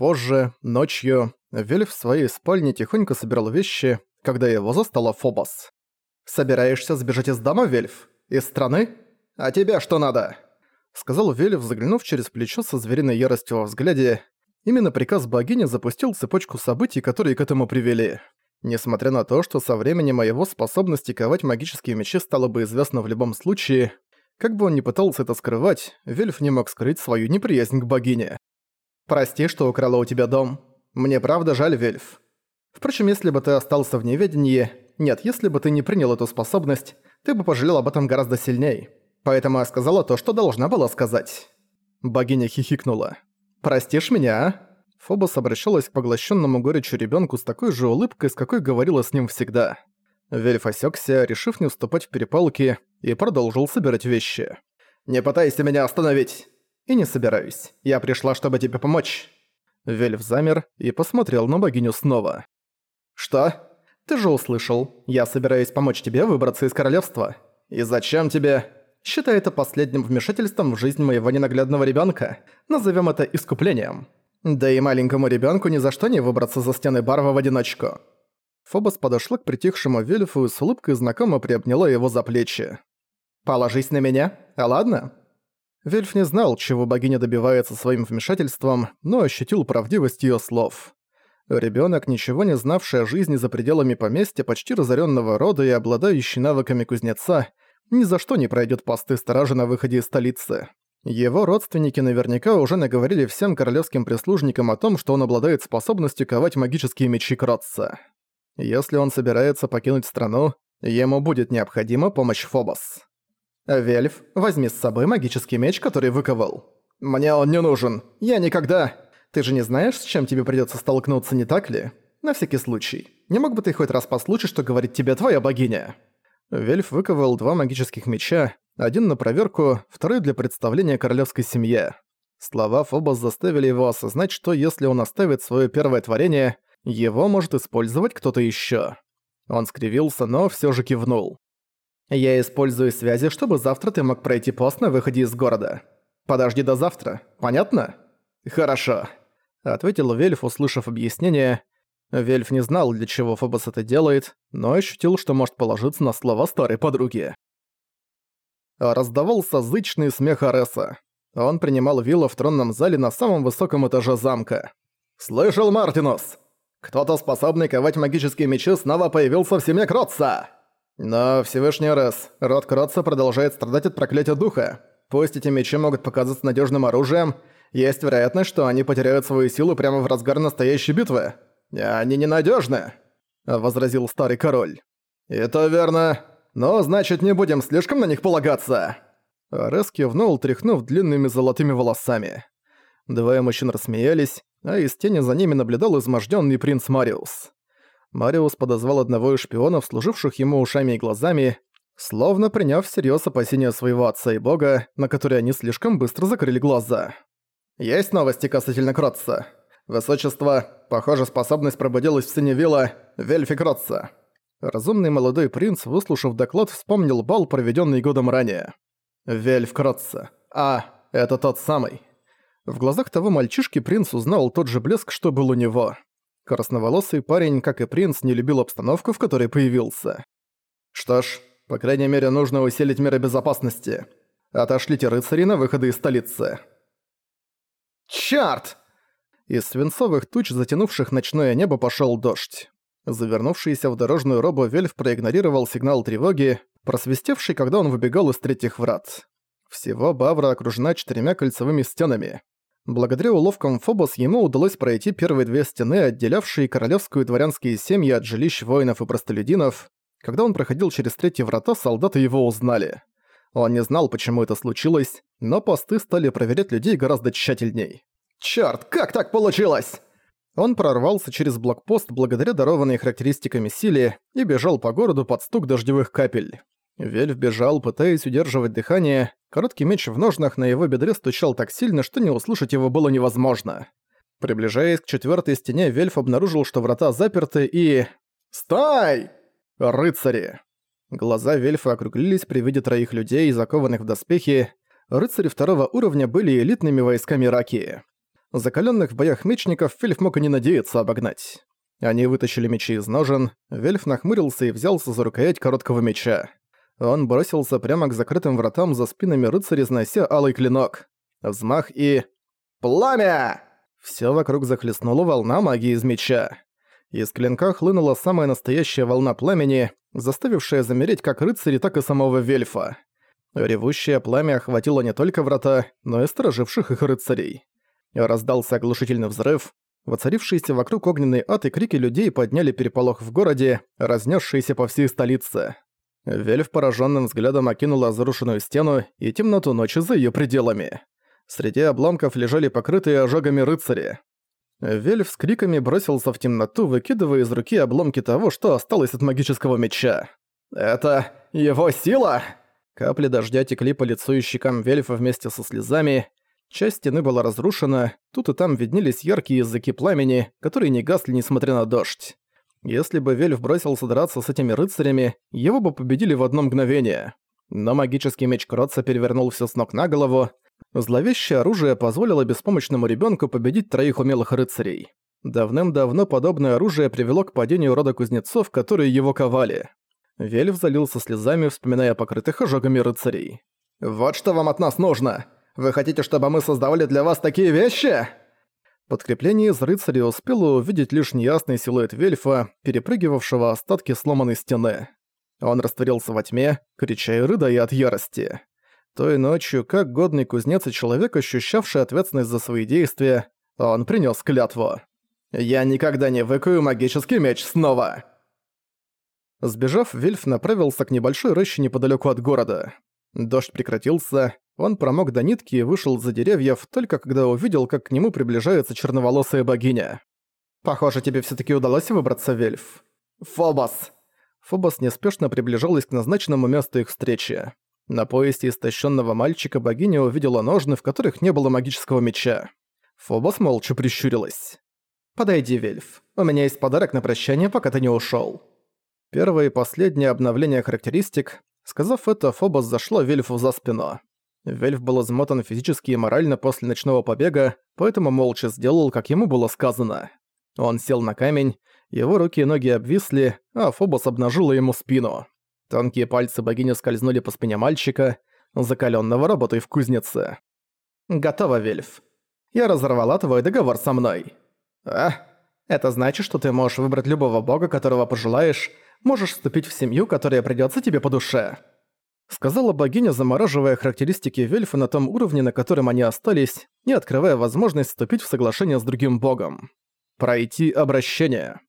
Позже, ночью, Вельф в своей спальне тихонько собирал вещи, когда его застала Фобос. «Собираешься сбежать из дома, Вельф? Из страны? А тебя что надо?» Сказал Вельф, заглянув через плечо со звериной яростью во взгляде. Именно приказ богини запустил цепочку событий, которые к этому привели. Несмотря на то, что со временем о его способности ковать магические мечи стало бы известно в любом случае, как бы он ни пытался это скрывать, Вельф не мог скрыть свою неприязнь к богине. «Прости, что украла у тебя дом. Мне правда жаль, Вельф. Впрочем, если бы ты остался в неведении, нет, если бы ты не принял эту способность, ты бы пожалел об этом гораздо сильней. Поэтому я сказала то, что должна была сказать». Богиня хихикнула. «Простишь меня, а?» Фобос обращалась к поглощенному горечью ребенку с такой же улыбкой, с какой говорила с ним всегда. Вельф осекся, решив не уступать в перепалке, и продолжил собирать вещи. «Не пытайся меня остановить!» «И не собираюсь. Я пришла, чтобы тебе помочь». Вельф замер и посмотрел на богиню снова. «Что?» Ты же услышал. Я собираюсь помочь тебе выбраться из королевства. И зачем тебе? Считай это последним вмешательством в жизнь моего ненаглядного ребенка. Назовем это искуплением. Да и маленькому ребенку ни за что не выбраться за стены Барва в одиночку. Фобос подошла к притихшему Вельфу и с улыбкой знакомо приобняла его за плечи. «Положись на меня, а ладно?» Вельф не знал, чего богиня добивается своим вмешательством, но ощутил правдивость ее слов. Ребенок, ничего не знавший о жизни за пределами поместья почти разоренного рода и обладающий навыками кузнеца, ни за что не пройдет посты стражи на выходе из столицы. Его родственники наверняка уже наговорили всем королевским прислужникам о том, что он обладает способностью ковать магические мечи Кротца. Если он собирается покинуть страну, ему будет необходима помощь Фобос. «Вельф, возьми с собой магический меч, который выковал». «Мне он не нужен. Я никогда...» Ты же не знаешь, с чем тебе придётся столкнуться, не так ли? На всякий случай. Не мог бы ты хоть раз послушать, что говорит тебе твоя богиня?» Вельф выковал два магических меча, один на проверку, второй для представления королевской семье. Слова Фобос заставили его осознать, что если он оставит свое первое творение, его может использовать кто-то еще. Он скривился, но все же кивнул. «Я использую связи, чтобы завтра ты мог пройти пост на выходе из города. Подожди до завтра, понятно?» «Хорошо», — ответил Вельф, услышав объяснение. Вельф не знал, для чего Фобос это делает, но ощутил, что может положиться на слова старой подруги. Раздавался зычный смех Ареса. Он принимал вилла в тронном зале на самом высоком этаже замка. «Слышал, Мартинус! Кто-то, способный ковать магические мечи, снова появился в семье Кротца!» Но Всевышний Арес, род Кротца продолжает страдать от проклятия духа. Пусть эти мечи могут показаться надежным оружием, есть вероятность, что они потеряют свою силу прямо в разгар настоящей битвы. Они ненадежны, возразил старый король. «Это верно. Но значит, не будем слишком на них полагаться». Арес кивнул, тряхнув длинными золотыми волосами. Двое мужчин рассмеялись, а из тени за ними наблюдал изможденный принц Мариус. Мариус подозвал одного из шпионов, служивших ему ушами и глазами, словно приняв всерьез опасения своего отца и бога, на которые они слишком быстро закрыли глаза. «Есть новости касательно Кротца. Высочество, похоже, способность пробудилась в сыне Вилла Вельфи Кротца». Разумный молодой принц, выслушав доклад, вспомнил бал, проведенный годом ранее. Вельф Кротца. А, это тот самый. В глазах того мальчишки принц узнал тот же блеск, что был у него. Красноволосый парень, как и принц, не любил обстановку, в которой появился. Что ж, по крайней мере, нужно усилить меры безопасности. Отошлите рыцарей на выходы из столицы. Чёрт! Из свинцовых туч, затянувших ночное небо, пошёл дождь. Завернувшийся в дорожную робу Вельф проигнорировал сигнал тревоги, просвистевший, когда он выбегал из третьих врат. Всего Бавра окружена четырьмя кольцевыми стенами. Благодаря уловкам Фобос ему удалось пройти первые две стены, отделявшие королевскую и дворянские семьи от жилищ воинов и простолюдинов. Когда он проходил через третьи врата, солдаты его узнали. Он не знал, почему это случилось, но посты стали проверять людей гораздо тщательней. «Чёрт, как так получилось?» Он прорвался через блокпост благодаря дарованной характеристиками силе и бежал по городу под стук дождевых капель. Вельф бежал, пытаясь удерживать дыхание, короткий меч в ножнах на его бедре стучал так сильно, что не услышать его было невозможно. Приближаясь к четвертой стене, Вельф обнаружил, что врата заперты и... «Стой!» «Рыцари!» Глаза Вельфа округлились при виде троих людей, закованных в доспехи. Рыцари второго уровня были элитными войсками Ракии. Закалённых в боях мечников Вельф мог и не надеяться обогнать. Они вытащили мечи из ножен, Вельф нахмурился и взялся за рукоять короткого меча. Он бросился прямо к закрытым вратам за спинами рыцаря, снося алый клинок. Взмах и... Пламя! Всё вокруг захлестнула волна магии из меча. Из клинка хлынула самая настоящая волна пламени, заставившая замереть как рыцари, так и самого Вельфа. Ревущее пламя охватило не только врата, но и стороживших их рыцарей. Раздался оглушительный взрыв. Воцарившиеся вокруг огненный ад и крики людей подняли переполох в городе, разнесшийся по всей столице. Вельф пораженным взглядом окинула разрушенную стену и темноту ночи за ее пределами. Среди обломков лежали покрытые ожогами рыцари. Вельф с криками бросился в темноту, выкидывая из руки обломки того, что осталось от магического меча. «Это его сила!» Капли дождя текли по лицу и щекам Вельфа вместе со слезами. Часть стены была разрушена, тут и там виднелись яркие языки пламени, которые не гасли, несмотря на дождь. Если бы Вельф бросился драться с этими рыцарями, его бы победили в одно мгновение. Но магический меч Кротца перевернул все с ног на голову. Зловещее оружие позволило беспомощному ребенку победить троих умелых рыцарей. Давным-давно подобное оружие привело к падению рода кузнецов, которые его ковали. Вельф залился слезами, вспоминая покрытых ожогами рыцарей. «Вот что вам от нас нужно! Вы хотите, чтобы мы создавали для вас такие вещи?» Подкрепление из рыцарей успело увидеть лишь неясный силуэт Вельфа, перепрыгивавшего остатки сломанной стены. Он растворился во тьме, крича и рыдая от ярости. Той ночью, как годный кузнец и человек, ощущавший ответственность за свои действия, он принес клятву. «Я никогда не выкую магический меч снова!» Сбежав, Вельф направился к небольшой роще неподалеку от города. Дождь прекратился, он промок до нитки и вышел за деревьев, только когда увидел, как к нему приближается черноволосая богиня. «Похоже, тебе все таки удалось выбраться, Вельф». «Фобос!» Фобос неспешно приближалась к назначенному месту их встречи. На поясе истощенного мальчика богиня увидела ножны, в которых не было магического меча. Фобос молча прищурилась. «Подойди, Вельф. У меня есть подарок на прощание, пока ты не ушел. Первое и последнее обновление характеристик. Сказав это, Фобос зашло Вельфу за спину. Вельф был измотан физически и морально после ночного побега, поэтому молча сделал, как ему было сказано. Он сел на камень, его руки и ноги обвисли, а Фобос обнажила ему спину. Тонкие пальцы богини скользнули по спине мальчика, закалённого работой в кузнице. «Готово, Вельф. Я разорвала твой договор со мной. А? Это значит, что ты можешь выбрать любого бога, которого пожелаешь, можешь вступить в семью, которая придётся тебе по душе сказала богиня, замораживая характеристики Вельфа на том уровне, на котором они остались, не открывая возможность вступить в соглашение с другим богом. Пройти обращение.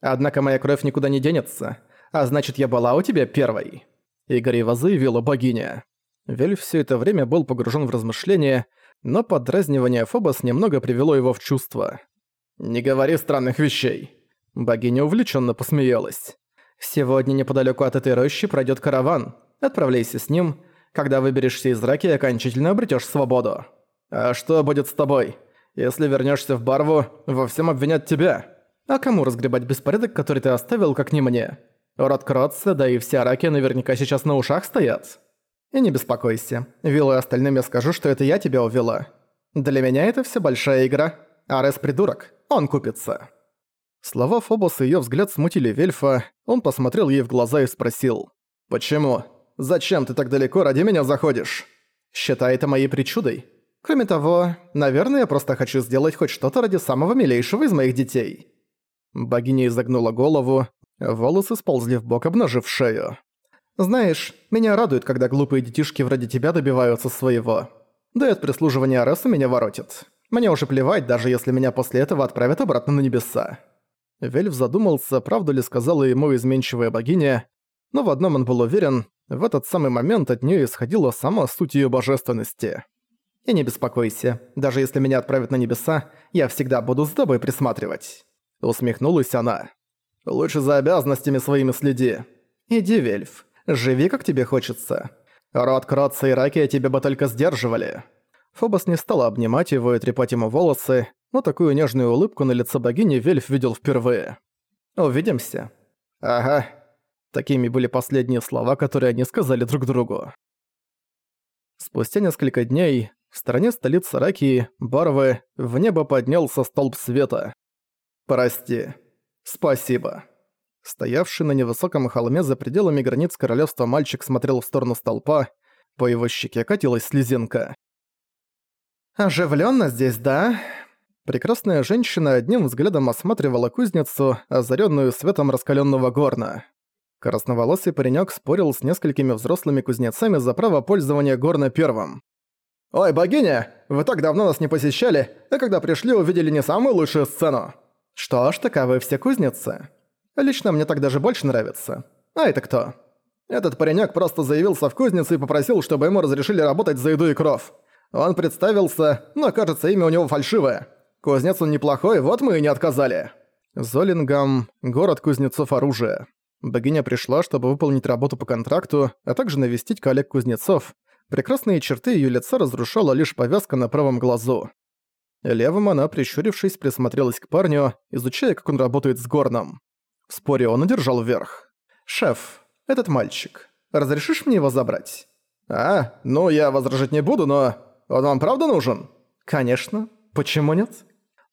Однако моя кровь никуда не денется, а значит я была у тебя первой. Игорева заявила богиня. Вельф все это время был погружен в размышления, но подразнивание Фобос немного привело его в чувство. «Не говори странных вещей!» Богиня увлеченно посмеялась. «Сегодня неподалеку от этой рощи пройдет караван. Отправляйся с ним. Когда выберешься из раки, окончательно обретёшь свободу. А что будет с тобой? Если вернёшься в Барву, во всем обвинят тебя. А кому разгребать беспорядок, который ты оставил, как не мне? Род Кротца, да и все раки наверняка сейчас на ушах стоят. И не беспокойся. Виллу и остальным я скажу, что это я тебя увела. Для меня это все большая игра. Арес придурок. Он купится. Слова Фобоса и её взгляд смутили Вельфа. Он посмотрел ей в глаза и спросил. «Почему?» Зачем ты так далеко ради меня заходишь? Считай это моей причудой. Кроме того, наверное, я просто хочу сделать хоть что-то ради самого милейшего из моих детей». Богиня изогнула голову, волосы сползли в бок, обнажив шею. «Знаешь, меня радует, когда глупые детишки вроде тебя добиваются своего. Да и от прислуживания Аресу меня воротит. Мне уже плевать, даже если меня после этого отправят обратно на небеса». Вельф задумался, правду ли сказала ему изменчивая богиня, но в одном он был уверен, в этот самый момент от нее исходила сама суть ее божественности. «И не беспокойся, даже если меня отправят на небеса, я всегда буду с тобой присматривать». Усмехнулась она. «Лучше за обязанностями своими следи. Иди, Вельф, живи как тебе хочется. Род Кротца и Раки тебя бы только сдерживали». Фобос не стала обнимать его и трепать ему волосы, но такую нежную улыбку на лице богини Вельф видел впервые. «Увидимся». «Ага, Такими были последние слова, которые они сказали друг другу. Спустя несколько дней В стороне столицы Ракии, Барвы, в небо поднялся столб света. «Прости. Спасибо». Стоявший на невысоком холме за пределами границ королевства мальчик смотрел в сторону столпа, по его щеке катилась слезинка. «Оживлённо здесь, да?» Прекрасная женщина одним взглядом осматривала кузницу, озаренную светом раскаленного горна. Красноволосый паренек спорил с несколькими взрослыми кузнецами за право пользования горна первым. «Ой, богиня, вы так давно нас не посещали, а когда пришли, увидели не самую лучшую сцену». «Что ж, таковы все кузницы. Лично мне так даже больше нравится. А это кто?» Этот паренек просто заявился в кузницу и попросил, чтобы ему разрешили работать за еду и кров. Он представился, но кажется, имя у него фальшивое. Кузнец он неплохой, вот мы и не отказали. Золингам – город кузнецов оружия. Богиня пришла, чтобы выполнить работу по контракту, а также навестить коллег-кузнецов, Прекрасные черты её лица разрушала лишь повязка на правом глазу. Левым она, прищурившись, присмотрелась к парню, изучая, как он работает с горном. В споре он одержал верх. «Шеф, этот мальчик. Разрешишь мне его забрать?» «А, ну я возражать не буду, но... Он вам правда нужен?» «Конечно. Почему нет?»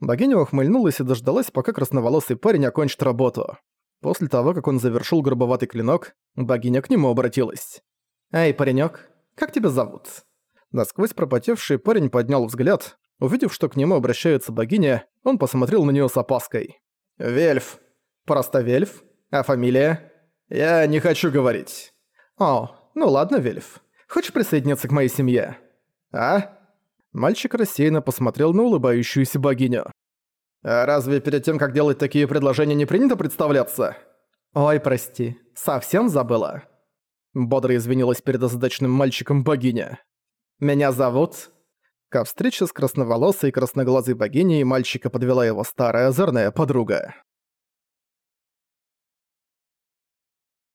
Богиня ухмыльнулась и дождалась, пока красноволосый парень окончит работу. После того, как он завершил грубоватый клинок, богиня к нему обратилась. «Эй, паренёк, как тебя зовут?» Насквозь пропотевший парень поднял взгляд. Увидев, что к нему обращается богиня, он посмотрел на неё с опаской. «Вельф. Просто Вельф? А фамилия?» «Я не хочу говорить». «О, ну ладно, Вельф. Хочешь присоединиться к моей семье?» «А?» Мальчик рассеянно посмотрел на улыбающуюся богиню. «А разве перед тем, как делать такие предложения, не принято представляться?» «Ой, прости, совсем забыла». Бодро извинилась перед озадаченным мальчиком богиня. «Меня зовут...» Ко встрече с красноволосой и красноглазой богиней мальчика подвела его старая озорная подруга.